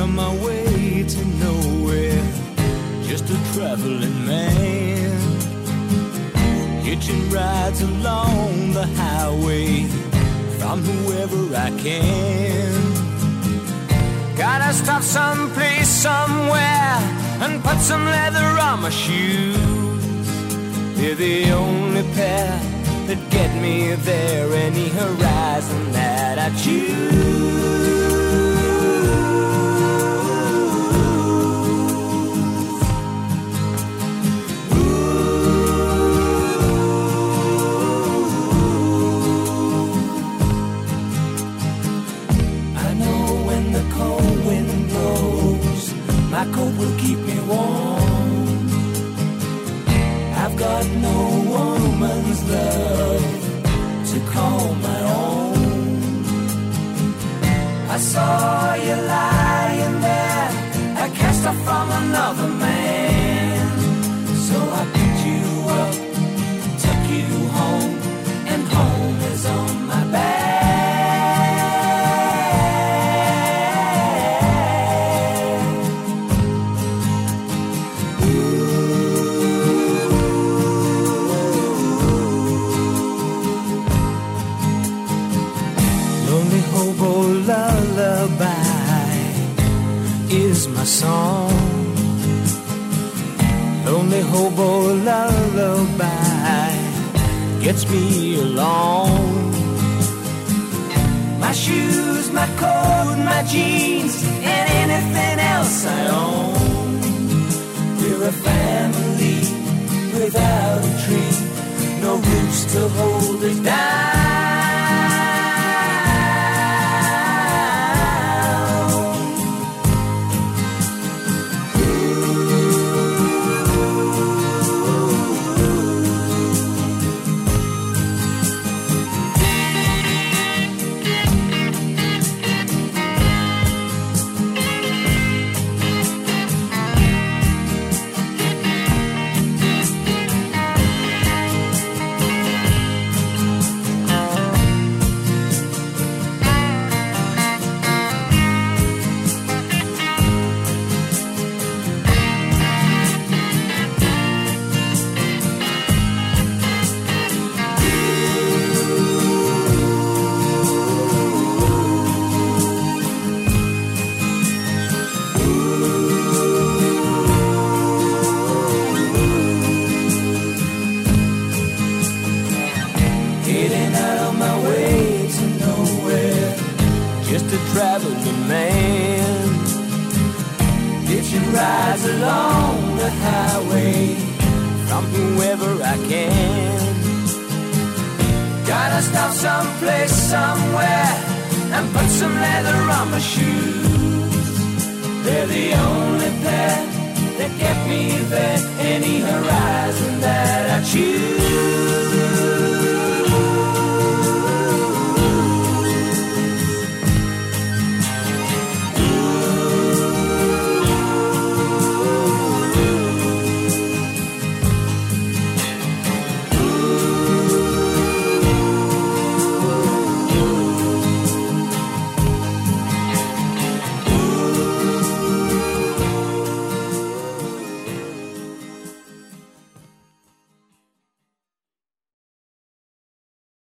on my way to nowhere, just a traveling man. Hitching rides along the highway from whoever I can. Gotta stop someplace, somewhere, and put some leather on my shoes. They're the only pair that get me there, any horizon that I choose. My coat will keep me warm. I've got no woman's love to call my own. I saw you lying there, I cast off from another hobo lullaby is my song. Lonely hobo lullaby gets me along. My shoes, my coat, my jeans, and anything else I own. We're a family without a tree, no roots to hold us down. Highway from whoever I can. Gotta stop someplace, somewhere, and put some leather on my shoes. They're the only pair that get me there, any horizon that I choose.